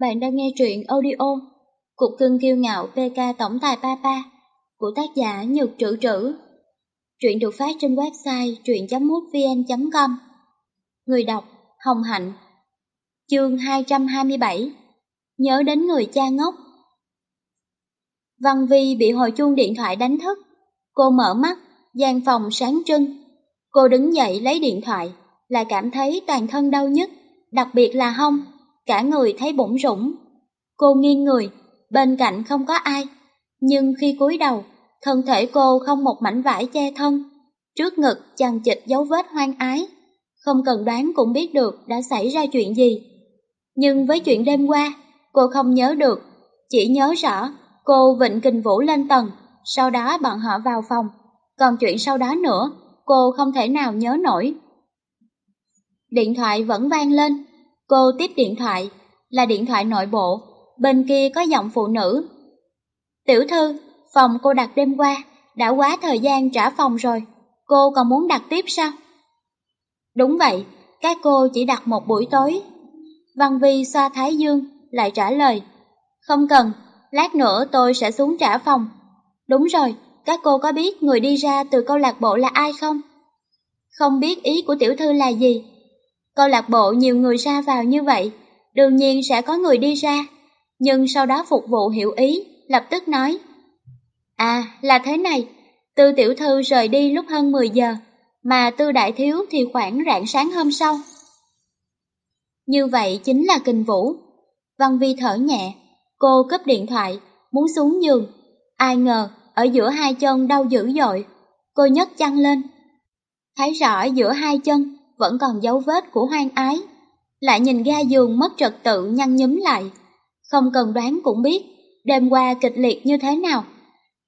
Bạn đang nghe truyện audio Cục cưng kiêu ngạo PK Tổng tài Papa của tác giả Nhược Trữ Trữ. Truyện được phát trên website truyện.mútvn.com Người đọc Hồng Hạnh Chương 227 Nhớ đến người cha ngốc Văn Vi bị hồi chuông điện thoại đánh thức. Cô mở mắt, gian phòng sáng trưng. Cô đứng dậy lấy điện thoại, lại cảm thấy toàn thân đau nhức, đặc biệt là hông cả người thấy bụng rủng. Cô nghiêng người, bên cạnh không có ai, nhưng khi cúi đầu, thân thể cô không một mảnh vải che thân, trước ngực chằng chịt dấu vết hoang ái. Không cần đoán cũng biết được đã xảy ra chuyện gì. Nhưng với chuyện đêm qua, cô không nhớ được, chỉ nhớ rõ cô vịnh kình vũ lên tầng, sau đó bọn họ vào phòng. Còn chuyện sau đó nữa, cô không thể nào nhớ nổi. Điện thoại vẫn vang lên, Cô tiếp điện thoại, là điện thoại nội bộ, bên kia có giọng phụ nữ. Tiểu thư, phòng cô đặt đêm qua, đã quá thời gian trả phòng rồi, cô còn muốn đặt tiếp sao? Đúng vậy, các cô chỉ đặt một buổi tối. Văn Vi xoa thái dương, lại trả lời. Không cần, lát nữa tôi sẽ xuống trả phòng. Đúng rồi, các cô có biết người đi ra từ câu lạc bộ là ai không? Không biết ý của tiểu thư là gì, Câu lạc bộ nhiều người ra vào như vậy, đương nhiên sẽ có người đi ra, nhưng sau đó phục vụ hiểu ý, lập tức nói. À, là thế này, tư tiểu thư rời đi lúc hơn 10 giờ, mà tư đại thiếu thì khoảng rạng sáng hôm sau. Như vậy chính là kình vũ. Văn Vi thở nhẹ, cô cấp điện thoại, muốn xuống giường. Ai ngờ, ở giữa hai chân đau dữ dội, cô nhấc chăn lên. Thấy rõ giữa hai chân vẫn còn dấu vết của hoang ái. Lại nhìn ga giường mất trật tự nhăn nhúm lại. Không cần đoán cũng biết, đêm qua kịch liệt như thế nào.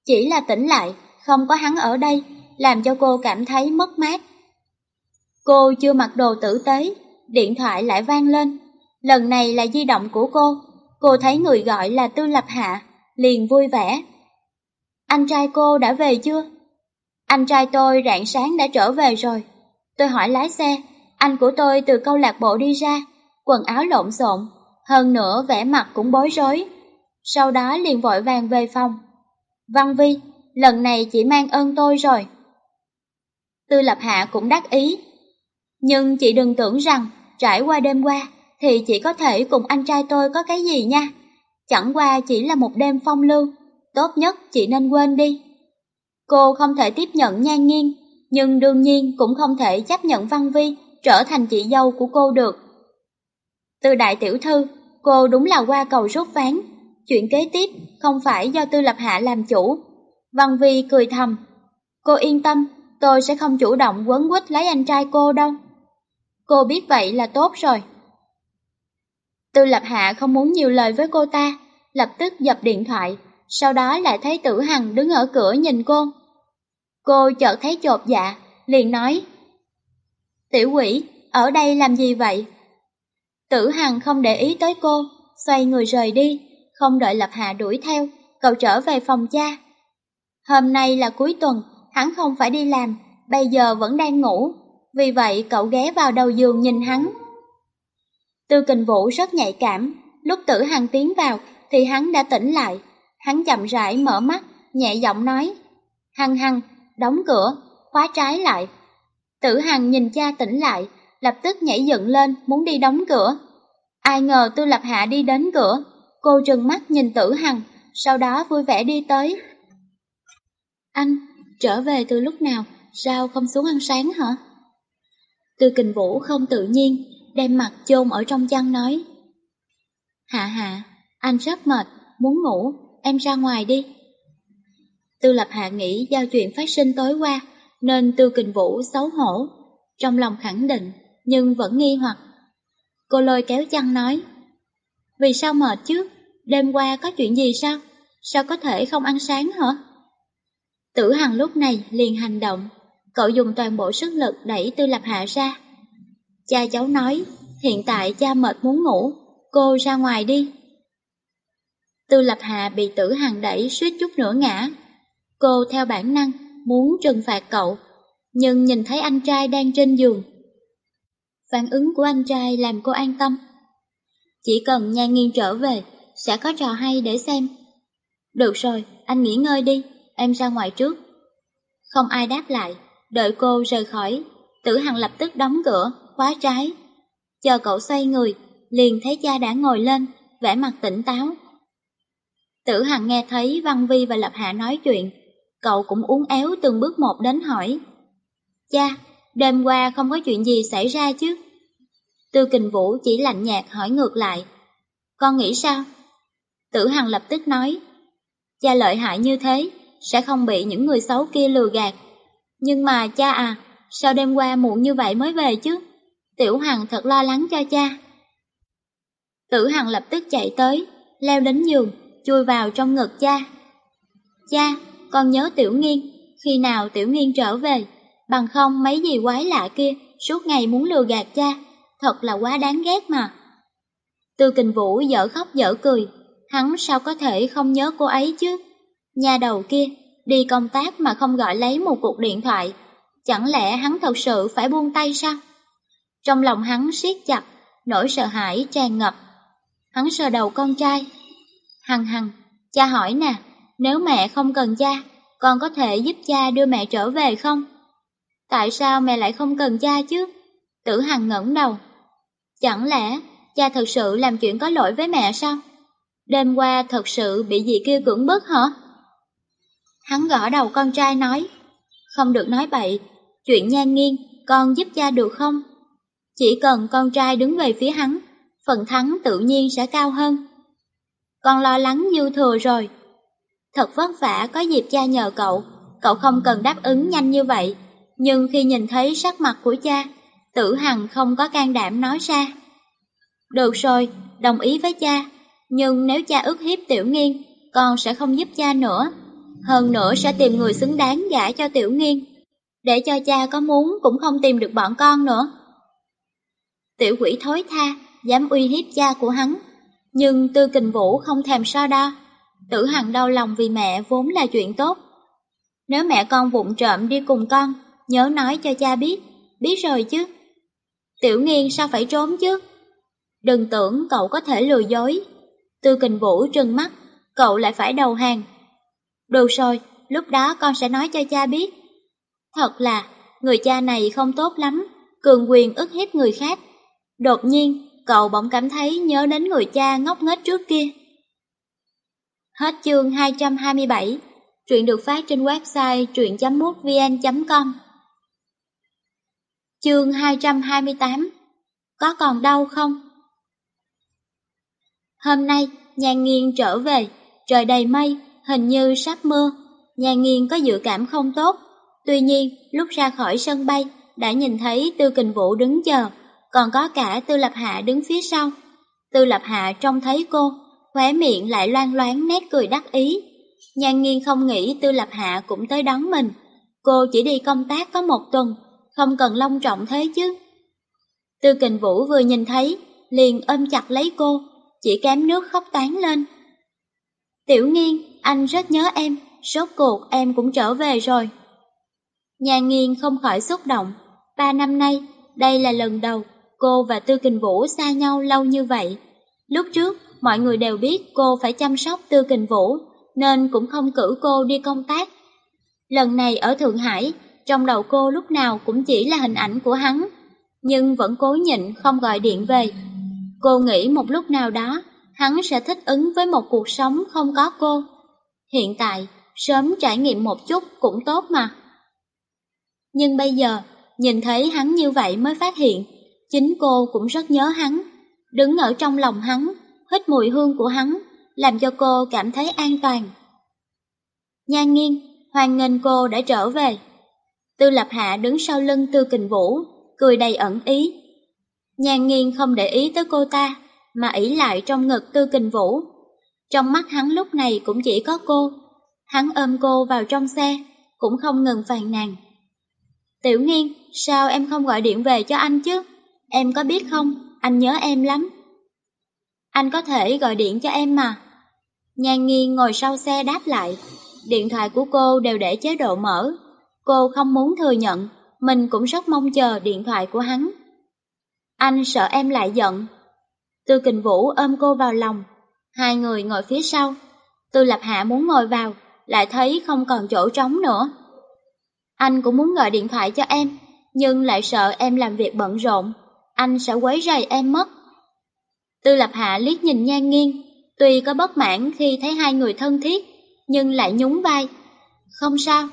Chỉ là tỉnh lại, không có hắn ở đây, làm cho cô cảm thấy mất mát. Cô chưa mặc đồ tử tế, điện thoại lại vang lên. Lần này là di động của cô, cô thấy người gọi là Tư Lập Hạ, liền vui vẻ. Anh trai cô đã về chưa? Anh trai tôi rạng sáng đã trở về rồi. Tôi hỏi lái xe, anh của tôi từ câu lạc bộ đi ra, quần áo lộn xộn, hơn nữa vẻ mặt cũng bối rối. Sau đó liền vội vàng về phòng. Văn Vi, lần này chỉ mang ơn tôi rồi. Tư Lập Hạ cũng đắc ý. Nhưng chị đừng tưởng rằng trải qua đêm qua thì chị có thể cùng anh trai tôi có cái gì nha. Chẳng qua chỉ là một đêm phong lưu, tốt nhất chị nên quên đi. Cô không thể tiếp nhận nhan nghiêng nhưng đương nhiên cũng không thể chấp nhận Văn Vi trở thành chị dâu của cô được. Từ đại tiểu thư, cô đúng là qua cầu rút ván, chuyện kế tiếp không phải do Tư Lập Hạ làm chủ. Văn Vi cười thầm, cô yên tâm, tôi sẽ không chủ động quấn quýt lấy anh trai cô đâu. Cô biết vậy là tốt rồi. Tư Lập Hạ không muốn nhiều lời với cô ta, lập tức dập điện thoại, sau đó lại thấy Tử Hằng đứng ở cửa nhìn cô. Cô chợt thấy chột dạ, liền nói. Tiểu quỷ, ở đây làm gì vậy? Tử Hằng không để ý tới cô, xoay người rời đi, không đợi Lập Hạ đuổi theo, cậu trở về phòng cha. Hôm nay là cuối tuần, hắn không phải đi làm, bây giờ vẫn đang ngủ, vì vậy cậu ghé vào đầu giường nhìn hắn. Tư kình vũ rất nhạy cảm, lúc tử hằng tiến vào thì hắn đã tỉnh lại, hắn chậm rãi mở mắt, nhẹ giọng nói. Hằng hằng, đóng cửa, khóa trái lại. Tử Hằng nhìn cha tỉnh lại, lập tức nhảy dựng lên muốn đi đóng cửa. Ai ngờ Tư Lập Hạ đi đến cửa, cô trừng mắt nhìn Tử Hằng, sau đó vui vẻ đi tới. Anh, trở về từ lúc nào, sao không xuống ăn sáng hả? Tư Kình Vũ không tự nhiên, đem mặt chôn ở trong chăn nói. Hạ hạ, anh rất mệt, muốn ngủ, em ra ngoài đi. Tư Lập Hạ nghĩ do chuyện phát sinh tối qua, nên Tư Kình Vũ xấu hổ, trong lòng khẳng định, nhưng vẫn nghi hoặc. Cô lôi kéo chăn nói, Vì sao mệt chứ? Đêm qua có chuyện gì sao? Sao có thể không ăn sáng hả? Tử Hằng lúc này liền hành động, cậu dùng toàn bộ sức lực đẩy Tư Lập Hạ ra. Cha cháu nói, hiện tại cha mệt muốn ngủ, cô ra ngoài đi. Tư Lập Hạ bị Tử Hằng đẩy suýt chút nữa ngã, Cô theo bản năng muốn trừng phạt cậu, nhưng nhìn thấy anh trai đang trên giường. Phản ứng của anh trai làm cô an tâm. Chỉ cần nhà Nghiên trở về, sẽ có trò hay để xem. Được rồi, anh nghỉ ngơi đi, em ra ngoài trước. Không ai đáp lại, đợi cô rời khỏi, tử hằng lập tức đóng cửa, khóa trái. Chờ cậu xoay người, liền thấy cha đã ngồi lên, vẻ mặt tỉnh táo. Tử hằng nghe thấy Văn Vi và Lập Hạ nói chuyện, cậu cũng uốn éo từng bước một đến hỏi. Cha, đêm qua không có chuyện gì xảy ra chứ? Tư Kình Vũ chỉ lạnh nhạt hỏi ngược lại. Con nghĩ sao? Tử Hằng lập tức nói. Cha lợi hại như thế, sẽ không bị những người xấu kia lừa gạt. Nhưng mà cha à, sao đêm qua muộn như vậy mới về chứ? Tiểu Hằng thật lo lắng cho cha. Tử Hằng lập tức chạy tới, leo đến giường, chui vào trong ngực cha. Cha, con nhớ Tiểu Nghiên, khi nào Tiểu Nghiên trở về, bằng không mấy gì quái lạ kia suốt ngày muốn lừa gạt cha, thật là quá đáng ghét mà. Tư Kình Vũ dở khóc dở cười, hắn sao có thể không nhớ cô ấy chứ? Nhà đầu kia, đi công tác mà không gọi lấy một cuộc điện thoại, chẳng lẽ hắn thật sự phải buông tay sao? Trong lòng hắn siết chặt, nỗi sợ hãi tràn ngập. Hắn sờ đầu con trai. Hằng hằng, cha hỏi nè, nếu mẹ không cần cha, con có thể giúp cha đưa mẹ trở về không? Tại sao mẹ lại không cần cha chứ? Tử Hằng ngẩng đầu. Chẳng lẽ cha thật sự làm chuyện có lỗi với mẹ sao? Đêm qua thật sự bị gì kia cưỡng bức hả? Hắn gõ đầu con trai nói, không được nói bậy, chuyện nhan nghiêng, con giúp cha được không? Chỉ cần con trai đứng về phía hắn, phần thắng tự nhiên sẽ cao hơn. Con lo lắng dư thừa rồi. Thật vất vả có dịp cha nhờ cậu, cậu không cần đáp ứng nhanh như vậy. Nhưng khi nhìn thấy sắc mặt của cha, tử hằng không có can đảm nói ra. Được rồi, đồng ý với cha, nhưng nếu cha ức hiếp tiểu nghiên, con sẽ không giúp cha nữa. Hơn nữa sẽ tìm người xứng đáng gả cho tiểu nghiên. Để cho cha có muốn cũng không tìm được bọn con nữa. Tiểu quỷ thối tha, dám uy hiếp cha của hắn. Nhưng tư kình vũ không thèm so đo. Tử hằng đau lòng vì mẹ vốn là chuyện tốt. Nếu mẹ con vụng trộm đi cùng con, nhớ nói cho cha biết, biết rồi chứ. Tiểu nghiên sao phải trốn chứ? Đừng tưởng cậu có thể lừa dối. Tư kình vũ trừng mắt, cậu lại phải đầu hàng. Được rồi, lúc đó con sẽ nói cho cha biết. Thật là, người cha này không tốt lắm, cường quyền ức hiếp người khác. Đột nhiên, cậu bỗng cảm thấy nhớ đến người cha ngốc nghếch trước kia. Hết chương 227, truyện được phát trên website truyện.mútvn.com Chương 228 Có còn đau không? Hôm nay, nhà nghiêng trở về, trời đầy mây, hình như sắp mưa. Nhà nghiêng có dự cảm không tốt. Tuy nhiên, lúc ra khỏi sân bay, đã nhìn thấy Tư Kình Vũ đứng chờ, còn có cả Tư Lập Hạ đứng phía sau. Tư Lập Hạ trông thấy cô, khóe miệng lại loan loáng nét cười đắc ý. Nhan Nghiên không nghĩ Tư Lập Hạ cũng tới đón mình. Cô chỉ đi công tác có một tuần, không cần long trọng thế chứ. Tư Kình Vũ vừa nhìn thấy, liền ôm chặt lấy cô, chỉ kém nước khóc tán lên. Tiểu nghiên, anh rất nhớ em, sốt cuộc em cũng trở về rồi. Nhà nghiên không khỏi xúc động, ba năm nay, đây là lần đầu cô và Tư Kình Vũ xa nhau lâu như vậy. Lúc trước, mọi người đều biết cô phải chăm sóc Tư Kình Vũ, nên cũng không cử cô đi công tác. Lần này ở Thượng Hải, trong đầu cô lúc nào cũng chỉ là hình ảnh của hắn, nhưng vẫn cố nhịn không gọi điện về. Cô nghĩ một lúc nào đó, hắn sẽ thích ứng với một cuộc sống không có cô. Hiện tại, sớm trải nghiệm một chút cũng tốt mà. Nhưng bây giờ, nhìn thấy hắn như vậy mới phát hiện, chính cô cũng rất nhớ hắn, đứng ở trong lòng hắn, hít mùi hương của hắn, làm cho cô cảm thấy an toàn. Nhan nghiêng, hoan nghênh cô đã trở về. Tư Lập Hạ đứng sau lưng Tư Kình Vũ, cười đầy ẩn ý. Nhan nghiêng không để ý tới cô ta, mà ỷ lại trong ngực Tư Kình Vũ. Trong mắt hắn lúc này cũng chỉ có cô. Hắn ôm cô vào trong xe, cũng không ngừng phàn nàn. Tiểu nghiên, sao em không gọi điện về cho anh chứ? Em có biết không, anh nhớ em lắm. Anh có thể gọi điện cho em mà. Nhan nghiêng ngồi sau xe đáp lại. Điện thoại của cô đều để chế độ mở. Cô không muốn thừa nhận, mình cũng rất mong chờ điện thoại của hắn. Anh sợ em lại giận. Tư Kình Vũ ôm cô vào lòng, hai người ngồi phía sau. Tư Lập Hạ muốn ngồi vào, lại thấy không còn chỗ trống nữa. Anh cũng muốn gọi điện thoại cho em, nhưng lại sợ em làm việc bận rộn, anh sẽ quấy rầy em mất. Tư Lập Hạ liếc nhìn Nhan Nghiên, tuy có bất mãn khi thấy hai người thân thiết, nhưng lại nhún vai. Không sao,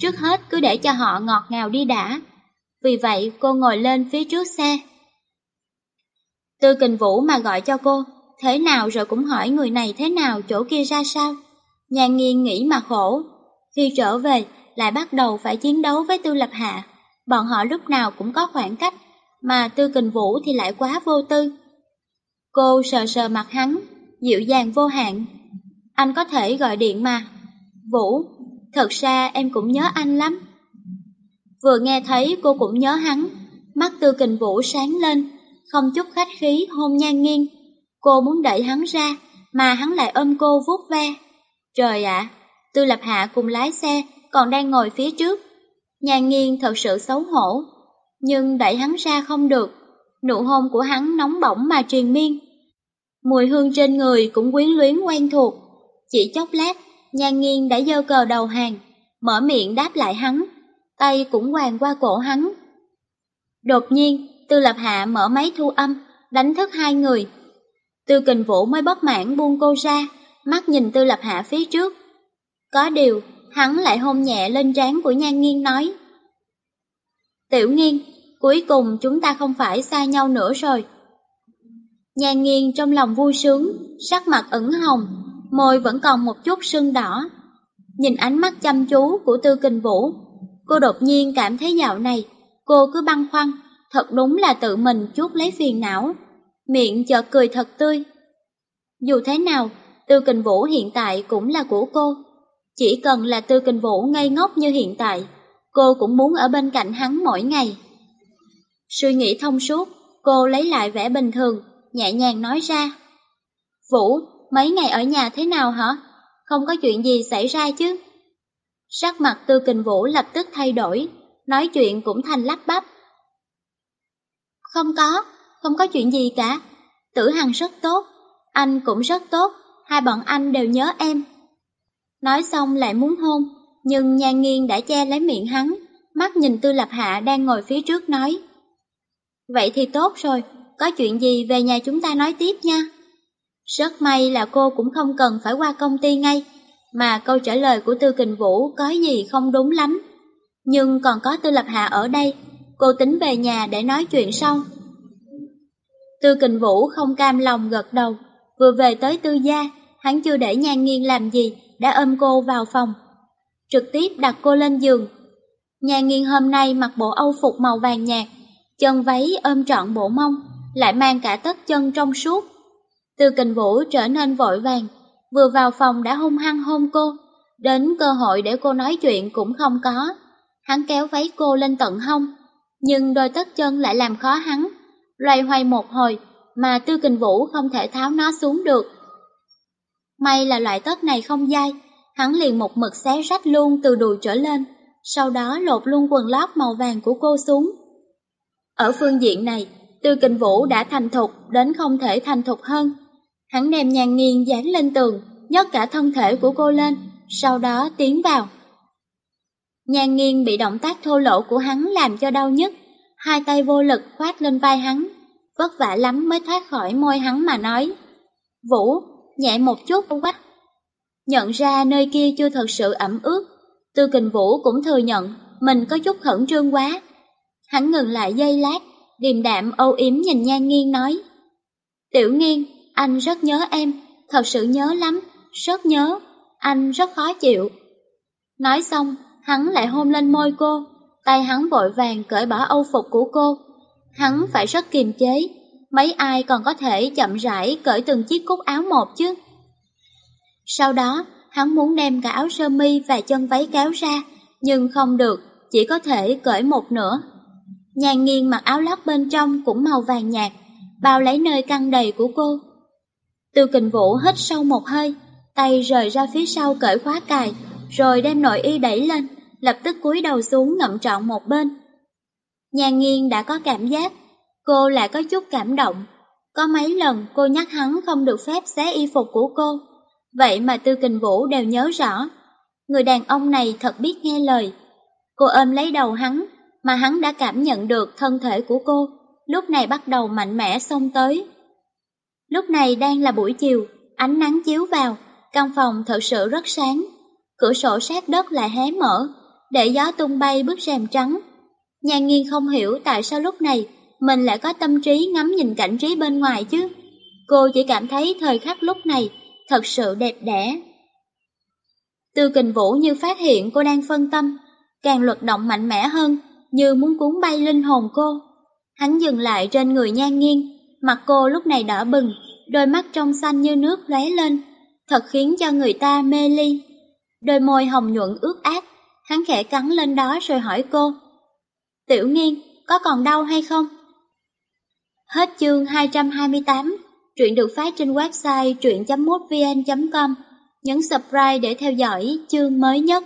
trước hết cứ để cho họ ngọt ngào đi đã. Vì vậy cô ngồi lên phía trước xe. Tư Kình Vũ mà gọi cho cô, thế nào rồi cũng hỏi người này thế nào chỗ kia ra sao. Nhan Nghiên nghĩ mà khổ, khi trở về lại bắt đầu phải chiến đấu với Tư Lập Hạ. Bọn họ lúc nào cũng có khoảng cách, mà Tư Kình Vũ thì lại quá vô tư. Cô sờ sờ mặt hắn, dịu dàng vô hạn. Anh có thể gọi điện mà. Vũ, thật ra em cũng nhớ anh lắm. Vừa nghe thấy cô cũng nhớ hắn, mắt Tư Kình Vũ sáng lên, không chút khách khí hôn nhan nghiêng. Cô muốn đẩy hắn ra, mà hắn lại ôm cô vuốt ve. Trời ạ, Tư Lập Hạ cùng lái xe, còn đang ngồi phía trước. Nhan nghiêng thật sự xấu hổ, nhưng đẩy hắn ra không được. Nụ hôn của hắn nóng bỏng mà truyền miên. Mùi hương trên người cũng quyến luyến quen thuộc. Chỉ chốc lát, nhan nghiêng đã dơ cờ đầu hàng, mở miệng đáp lại hắn, tay cũng hoàng qua cổ hắn. Đột nhiên, Tư Lập Hạ mở máy thu âm, đánh thức hai người. Tư Kình Vũ mới bất mãn buông cô ra, mắt nhìn Tư Lập Hạ phía trước. Có điều, hắn lại hôn nhẹ lên trán của Nhan Nghiên nói. Tiểu Nghiên, cuối cùng chúng ta không phải xa nhau nữa rồi. Nhan nghiêng trong lòng vui sướng, sắc mặt ửng hồng, môi vẫn còn một chút sưng đỏ. Nhìn ánh mắt chăm chú của Tư Kình Vũ, cô đột nhiên cảm thấy dạo này, cô cứ băn khoăn, thật đúng là tự mình chút lấy phiền não. Miệng chợt cười thật tươi. Dù thế nào, Tư Kình Vũ hiện tại cũng là của cô. Chỉ cần là Tư Kình Vũ ngây ngốc như hiện tại, cô cũng muốn ở bên cạnh hắn mỗi ngày. Suy nghĩ thông suốt, cô lấy lại vẻ bình thường, nhẹ nhàng nói ra. Vũ, mấy ngày ở nhà thế nào hả? Không có chuyện gì xảy ra chứ? Sắc mặt Tư Kình Vũ lập tức thay đổi, nói chuyện cũng thành lắp bắp. Không có, không có chuyện gì cả. Tử Hằng rất tốt, anh cũng rất tốt, hai bọn anh đều nhớ em. Nói xong lại muốn hôn, nhưng nhan nghiêng đã che lấy miệng hắn, mắt nhìn Tư Lập Hạ đang ngồi phía trước nói. Vậy thì tốt rồi, có chuyện gì về nhà chúng ta nói tiếp nha. Rất may là cô cũng không cần phải qua công ty ngay, mà câu trả lời của Tư Kình Vũ có gì không đúng lắm. Nhưng còn có Tư Lập Hạ ở đây, cô tính về nhà để nói chuyện sau. Tư Kình Vũ không cam lòng gật đầu, vừa về tới Tư Gia, hắn chưa để nhan Nghiên làm gì, đã ôm cô vào phòng. Trực tiếp đặt cô lên giường. Nhan Nghiên hôm nay mặc bộ âu phục màu vàng nhạt, chân váy ôm trọn bộ mông, lại mang cả tất chân trong suốt. từ Kình Vũ trở nên vội vàng, vừa vào phòng đã hung hăng hôn cô, đến cơ hội để cô nói chuyện cũng không có. Hắn kéo váy cô lên tận hông, nhưng đôi tất chân lại làm khó hắn, loay hoay một hồi mà Tư Kình Vũ không thể tháo nó xuống được. May là loại tất này không dai, hắn liền một mực xé rách luôn từ đùi trở lên, sau đó lột luôn quần lót màu vàng của cô xuống. Ở phương diện này, Tư Kình Vũ đã thành thục đến không thể thành thục hơn. Hắn đem nhàn nghiêng dán lên tường, nhấc cả thân thể của cô lên, sau đó tiến vào. Nhàn nghiêng bị động tác thô lỗ của hắn làm cho đau nhất, hai tay vô lực khoát lên vai hắn, vất vả lắm mới thoát khỏi môi hắn mà nói. Vũ, nhẹ một chút quá. Nhận ra nơi kia chưa thật sự ẩm ướt, Tư Kình Vũ cũng thừa nhận mình có chút khẩn trương quá. Hắn ngừng lại giây lát, điềm đạm âu yếm nhìn Nhan Nghiên nói. Tiểu Nghiên, anh rất nhớ em, thật sự nhớ lắm, rất nhớ, anh rất khó chịu. Nói xong, hắn lại hôn lên môi cô, tay hắn vội vàng cởi bỏ âu phục của cô. Hắn phải rất kiềm chế, mấy ai còn có thể chậm rãi cởi từng chiếc cúc áo một chứ. Sau đó, hắn muốn đem cả áo sơ mi và chân váy kéo ra, nhưng không được, chỉ có thể cởi một nửa. Nhàn nghiêng mặc áo lót bên trong cũng màu vàng nhạt, bao lấy nơi căng đầy của cô. Tư kình vũ hít sâu một hơi, tay rời ra phía sau cởi khóa cài, rồi đem nội y đẩy lên, lập tức cúi đầu xuống ngậm trọn một bên. Nhàn nghiêng đã có cảm giác, cô lại có chút cảm động, Có mấy lần cô nhắc hắn không được phép xé y phục của cô, vậy mà Tư Kình Vũ đều nhớ rõ. Người đàn ông này thật biết nghe lời. Cô ôm lấy đầu hắn, mà hắn đã cảm nhận được thân thể của cô, lúc này bắt đầu mạnh mẽ xông tới. Lúc này đang là buổi chiều, ánh nắng chiếu vào, căn phòng thật sự rất sáng. Cửa sổ sát đất lại hé mở, để gió tung bay bức rèm trắng. Nhan nghiên không hiểu tại sao lúc này mình lại có tâm trí ngắm nhìn cảnh trí bên ngoài chứ. Cô chỉ cảm thấy thời khắc lúc này thật sự đẹp đẽ. Tư kình vũ như phát hiện cô đang phân tâm, càng luật động mạnh mẽ hơn, như muốn cuốn bay linh hồn cô. Hắn dừng lại trên người nhan nghiêng, mặt cô lúc này đỏ bừng, đôi mắt trong xanh như nước lóe lên, thật khiến cho người ta mê ly. Đôi môi hồng nhuận ướt át, hắn khẽ cắn lên đó rồi hỏi cô. Tiểu nghiên, có còn đau hay không? Hết chương 228, truyện được phát trên website truyện.mútvn.com. Nhấn subscribe để theo dõi chương mới nhất.